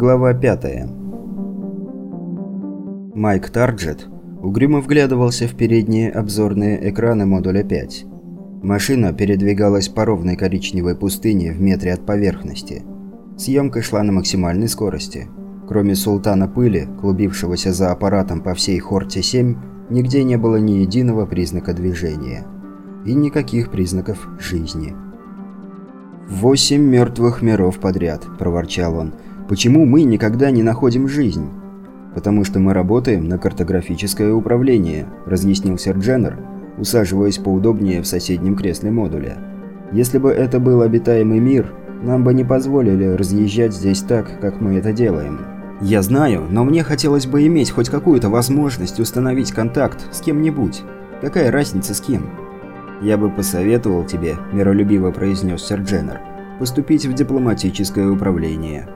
Глава 5 Майк Тарджет угрюмо вглядывался в передние обзорные экраны модуля 5. Машина передвигалась по ровной коричневой пустыне в метре от поверхности. Съемка шла на максимальной скорости. Кроме султана пыли, клубившегося за аппаратом по всей Хорте-7, нигде не было ни единого признака движения. И никаких признаков жизни. «Восемь мертвых миров подряд», – проворчал он. «Почему мы никогда не находим жизнь?» «Потому что мы работаем на картографическое управление», – разъяснил сэр Дженнер, усаживаясь поудобнее в соседнем кресле модуля. «Если бы это был обитаемый мир, нам бы не позволили разъезжать здесь так, как мы это делаем». «Я знаю, но мне хотелось бы иметь хоть какую-то возможность установить контакт с кем-нибудь. Какая разница с кем?» «Я бы посоветовал тебе», – миролюбиво произнес сэр Дженнер, – «поступить в дипломатическое управление».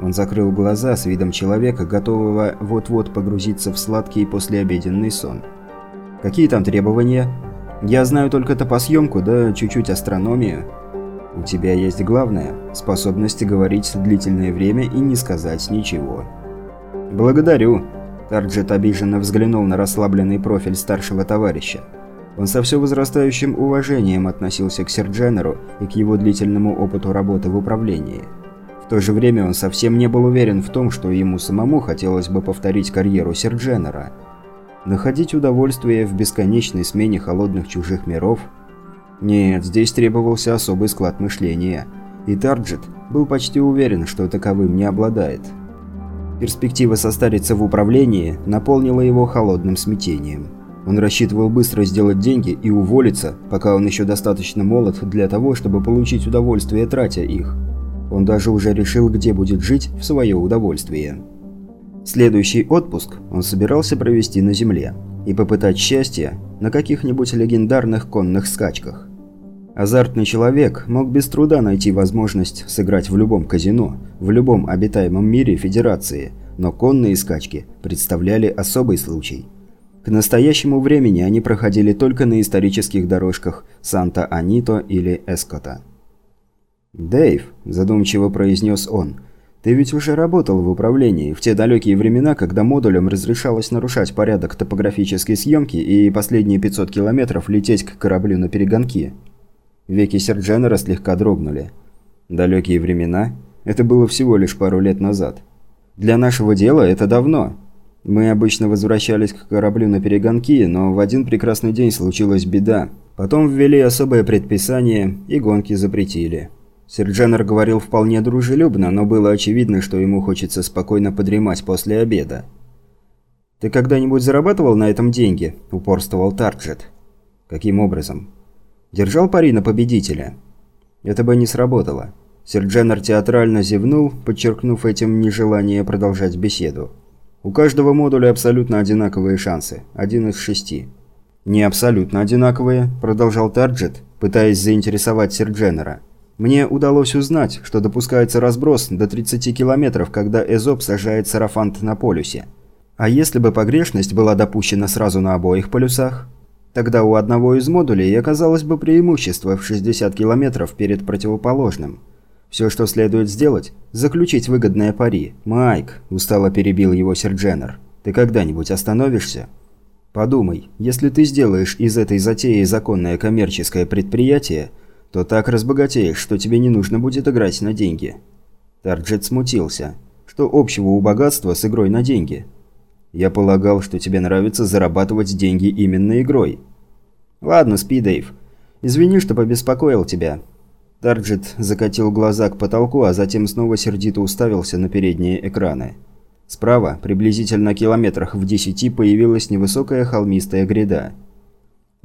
Он закрыл глаза с видом человека, готового вот-вот погрузиться в сладкий послеобеденный сон. «Какие там требования?» «Я знаю только топосъемку, да чуть-чуть астрономию». «У тебя есть главное – способность говорить длительное время и не сказать ничего». «Благодарю», – Тарджет обиженно взглянул на расслабленный профиль старшего товарища. Он со все возрастающим уважением относился к Сердженеру и к его длительному опыту работы в управлении. То же время он совсем не был уверен в том, что ему самому хотелось бы повторить карьеру Сердженера. Находить удовольствие в бесконечной смене холодных чужих миров? Нет, здесь требовался особый склад мышления. И Тарджет был почти уверен, что таковым не обладает. Перспектива состариться в управлении наполнила его холодным смятением. Он рассчитывал быстро сделать деньги и уволиться, пока он еще достаточно молод для того, чтобы получить удовольствие, тратя их. Он даже уже решил, где будет жить в свое удовольствие. Следующий отпуск он собирался провести на Земле и попытать счастье на каких-нибудь легендарных конных скачках. Азартный человек мог без труда найти возможность сыграть в любом казино, в любом обитаемом мире Федерации, но конные скачки представляли особый случай – к настоящему времени они проходили только на исторических дорожках Санта-Анито или Эскота. «Дэйв», – задумчиво произнес он, – «ты ведь уже работал в управлении в те далекие времена, когда модулям разрешалось нарушать порядок топографической съемки и последние 500 километров лететь к кораблю на перегонки». Веки Сердженера слегка дрогнули. «Далекие времена? Это было всего лишь пару лет назад. Для нашего дела это давно». Мы обычно возвращались к кораблю на перегонки, но в один прекрасный день случилась беда. Потом ввели особое предписание и гонки запретили. Серджанер говорил вполне дружелюбно, но было очевидно, что ему хочется спокойно подремать после обеда. «Ты когда-нибудь зарабатывал на этом деньги?» – упорствовал Тарджет. «Каким образом?» «Держал пари на победителя?» «Это бы не сработало». Серджанер театрально зевнул, подчеркнув этим нежелание продолжать беседу. У каждого модуля абсолютно одинаковые шансы. Один из шести. «Не абсолютно одинаковые», – продолжал Тарджет, пытаясь заинтересовать Сердженера. «Мне удалось узнать, что допускается разброс до 30 километров, когда Эзоп сажает сарафант на полюсе. А если бы погрешность была допущена сразу на обоих полюсах? Тогда у одного из модулей оказалось бы преимущество в 60 километров перед противоположным». Все, что следует сделать – заключить выгодное пари. «Майк», – устало перебил его Сердженер, – «ты когда-нибудь остановишься?» «Подумай, если ты сделаешь из этой затеи законное коммерческое предприятие, то так разбогатеешь, что тебе не нужно будет играть на деньги». Тарджет смутился. «Что общего у богатства с игрой на деньги?» «Я полагал, что тебе нравится зарабатывать деньги именно игрой». «Ладно, спи, Дэйв. Извини, что побеспокоил тебя. Тарджет закатил глаза к потолку, а затем снова сердито уставился на передние экраны. Справа, приблизительно километрах в десяти, появилась невысокая холмистая гряда.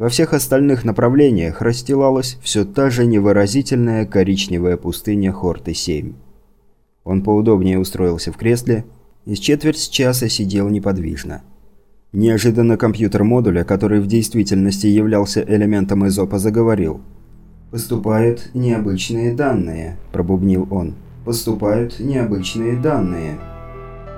Во всех остальных направлениях расстилалась все та же невыразительная коричневая пустыня Хорты-7. Он поудобнее устроился в кресле и с четверть часа сидел неподвижно. Неожиданно компьютер модуля, который в действительности являлся элементом изопа, заговорил – «Поступают необычные данные», – пробубнил он. «Поступают необычные данные».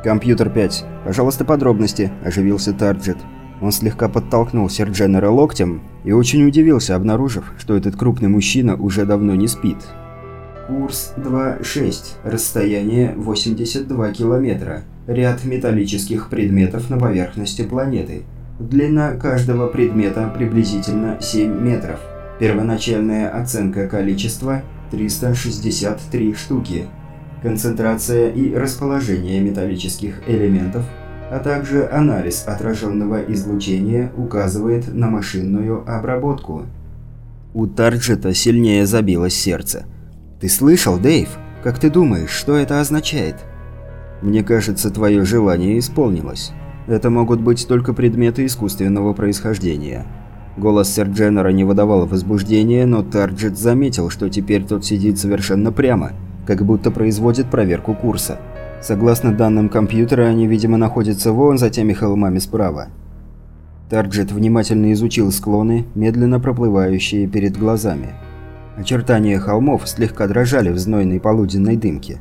«Компьютер 5. Пожалуйста, подробности», – оживился Тарджет. Он слегка подтолкнул Сердженера локтем и очень удивился, обнаружив, что этот крупный мужчина уже давно не спит. Курс 2.6. Расстояние 82 километра. Ряд металлических предметов на поверхности планеты. Длина каждого предмета приблизительно 7 метров. Первоначальная оценка количества 363 штуки. Концентрация и расположение металлических элементов, а также анализ отраженного излучения указывает на машинную обработку. У Тарджета сильнее забилось сердце. «Ты слышал, Дэйв? Как ты думаешь, что это означает?» «Мне кажется, твое желание исполнилось. Это могут быть только предметы искусственного происхождения». Голос Сердженера не выдавал возбуждения, но Тарджет заметил, что теперь тот сидит совершенно прямо, как будто производит проверку курса. Согласно данным компьютера, они, видимо, находятся вон за теми холмами справа. Тарджет внимательно изучил склоны, медленно проплывающие перед глазами. Очертания холмов слегка дрожали в знойной полуденной дымке.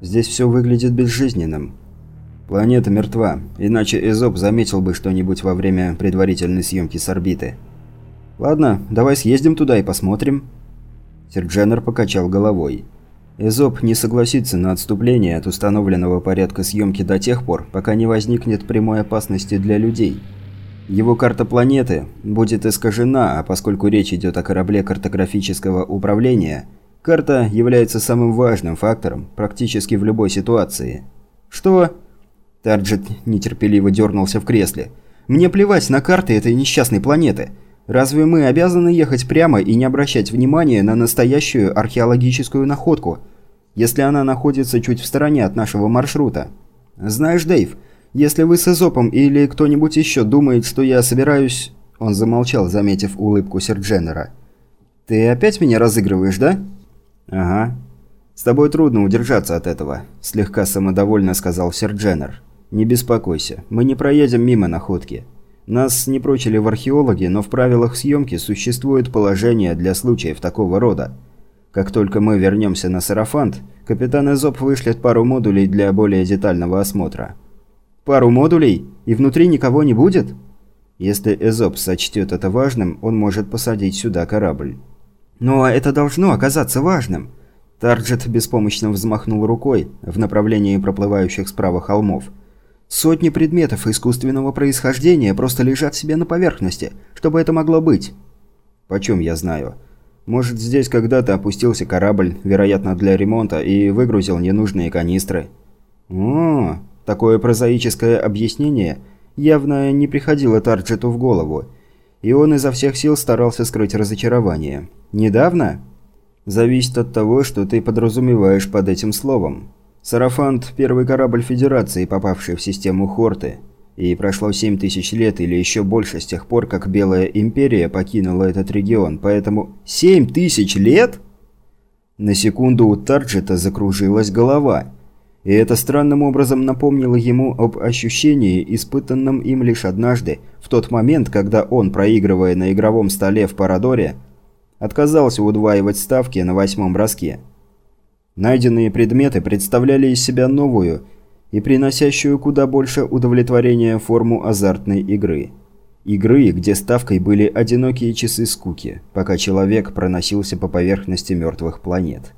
Здесь все выглядит безжизненным. Планета мертва, иначе Эзоп заметил бы что-нибудь во время предварительной съемки с орбиты. Ладно, давай съездим туда и посмотрим. Сердженер покачал головой. Эзоп не согласится на отступление от установленного порядка съемки до тех пор, пока не возникнет прямой опасности для людей. Его карта планеты будет искажена, а поскольку речь идет о корабле картографического управления, карта является самым важным фактором практически в любой ситуации. Что? Тарджет нетерпеливо дернулся в кресле. «Мне плевать на карты этой несчастной планеты. Разве мы обязаны ехать прямо и не обращать внимания на настоящую археологическую находку, если она находится чуть в стороне от нашего маршрута? Знаешь, Дэйв, если вы с Эзопом или кто-нибудь еще думает, что я собираюсь...» Он замолчал, заметив улыбку Сердженера. «Ты опять меня разыгрываешь, да?» «Ага. С тобой трудно удержаться от этого», – слегка самодовольно сказал Сердженер. «Не беспокойся, мы не проедем мимо находки. Нас не прочили в археологи, но в правилах съемки существует положение для случаев такого рода. Как только мы вернемся на Сарафант, капитан Эзоп вышлет пару модулей для более детального осмотра». «Пару модулей? И внутри никого не будет?» Если Эзоп сочтет это важным, он может посадить сюда корабль. «Но это должно оказаться важным!» Тарджет беспомощно взмахнул рукой в направлении проплывающих справа холмов – Сотни предметов искусственного происхождения просто лежат себе на поверхности. Что бы это могло быть? Почем я знаю? Может, здесь когда-то опустился корабль, вероятно, для ремонта, и выгрузил ненужные канистры. О, такое прозаическое объяснение явно не приходило Тарджету в голову, и он изо всех сил старался скрыть разочарование. Недавно? Зависит от того, что ты подразумеваешь под этим словом. Сарафант – первый корабль Федерации, попавший в систему Хорты. И прошло 7 тысяч лет или еще больше с тех пор, как Белая Империя покинула этот регион, поэтому... 7 тысяч лет? На секунду у Тарджета закружилась голова. И это странным образом напомнило ему об ощущении, испытанном им лишь однажды, в тот момент, когда он, проигрывая на игровом столе в Парадоре, отказался удваивать ставки на восьмом броске. Найденные предметы представляли из себя новую и приносящую куда больше удовлетворения форму азартной игры. Игры, где ставкой были одинокие часы скуки, пока человек проносился по поверхности мертвых планет.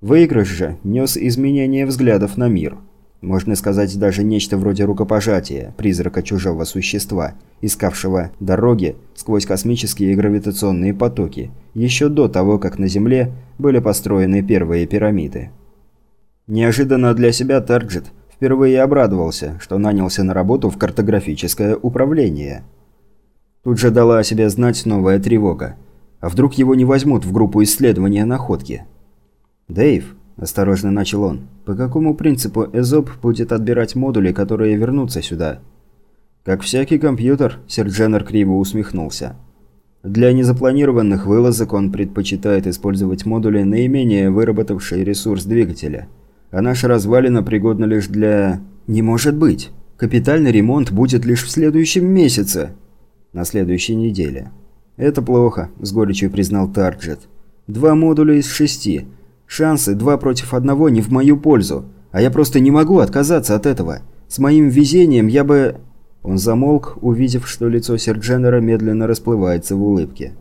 Выигрыш же нес изменение взглядов на мир – можно сказать, даже нечто вроде рукопожатия, призрака чужого существа, искавшего дороги сквозь космические и гравитационные потоки, еще до того, как на Земле были построены первые пирамиды. Неожиданно для себя Тарджет впервые обрадовался, что нанялся на работу в картографическое управление. Тут же дала о себе знать новая тревога. А вдруг его не возьмут в группу исследования находки? «Дэйв», – осторожно начал он. «По какому принципу Эзоп будет отбирать модули, которые вернутся сюда?» «Как всякий компьютер», – Сердженер криво усмехнулся. «Для незапланированных вылазок он предпочитает использовать модули, наименее выработавшие ресурс двигателя. А наша развалина пригодна лишь для...» «Не может быть! Капитальный ремонт будет лишь в следующем месяце!» «На следующей неделе». «Это плохо», – с горечью признал Тарджет. «Два модуля из шести – Шансы два против одного не в мою пользу, а я просто не могу отказаться от этого. С моим везением я бы...» Он замолк, увидев, что лицо Сердженера медленно расплывается в улыбке.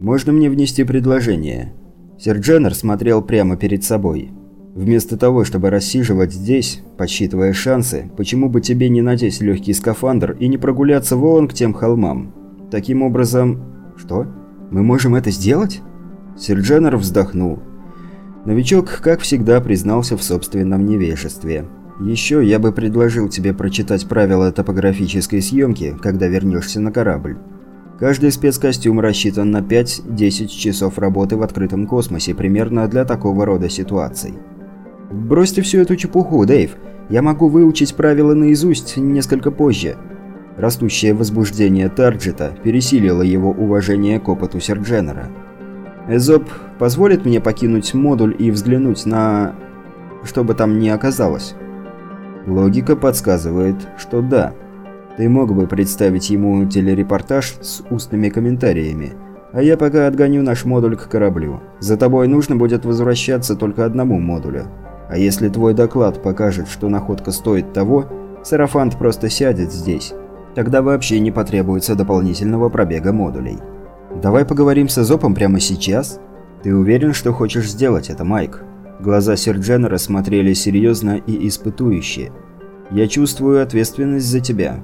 «Можно мне внести предложение?» Сердженер смотрел прямо перед собой. Вместо того, чтобы рассиживать здесь, подсчитывая шансы, почему бы тебе не надеть легкий скафандр и не прогуляться вон к тем холмам? Таким образом... Что? Мы можем это сделать? Сердженер вздохнул. Новичок, как всегда, признался в собственном невежестве. Еще я бы предложил тебе прочитать правила топографической съемки, когда вернешься на корабль. Каждый спецкостюм рассчитан на 5-10 часов работы в открытом космосе примерно для такого рода ситуаций. Бросьте всю эту чепуху, Дэйв. Я могу выучить правила наизусть несколько позже. Растущее возбуждение Тарджета пересилило его уважение к опыту Сердженера. Эзоп позволит мне покинуть модуль и взглянуть на... что бы там ни оказалось? Логика подсказывает, что да. Ты мог бы представить ему телерепортаж с устными комментариями, а я пока отгоню наш модуль к кораблю. За тобой нужно будет возвращаться только одному модулю. А если твой доклад покажет, что находка стоит того, Сарафант просто сядет здесь. Тогда вообще не потребуется дополнительного пробега модулей. Давай поговорим с Эзопом прямо сейчас? Ты уверен, что хочешь сделать это, Майк? Глаза Сердженера смотрели серьезно и испытующе. Я чувствую ответственность за тебя.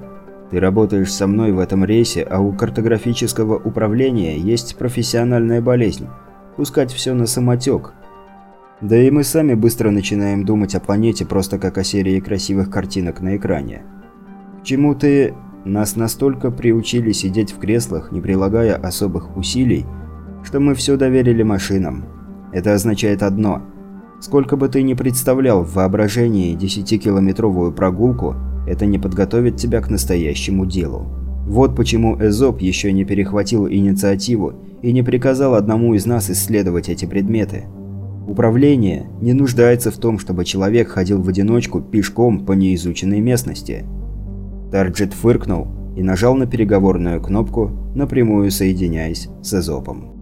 Ты работаешь со мной в этом рейсе, а у картографического управления есть профессиональная болезнь – пускать все на самотек, да и мы сами быстро начинаем думать о планете просто как о серии красивых картинок на экране. К чему ты... Нас настолько приучили сидеть в креслах, не прилагая особых усилий, что мы все доверили машинам. Это означает одно. Сколько бы ты ни представлял в воображении 10-километровую прогулку, это не подготовит тебя к настоящему делу. Вот почему Эзоп еще не перехватил инициативу и не приказал одному из нас исследовать эти предметы. Управление не нуждается в том, чтобы человек ходил в одиночку пешком по неизученной местности. Тарджет фыркнул и нажал на переговорную кнопку, напрямую соединяясь с Эзопом.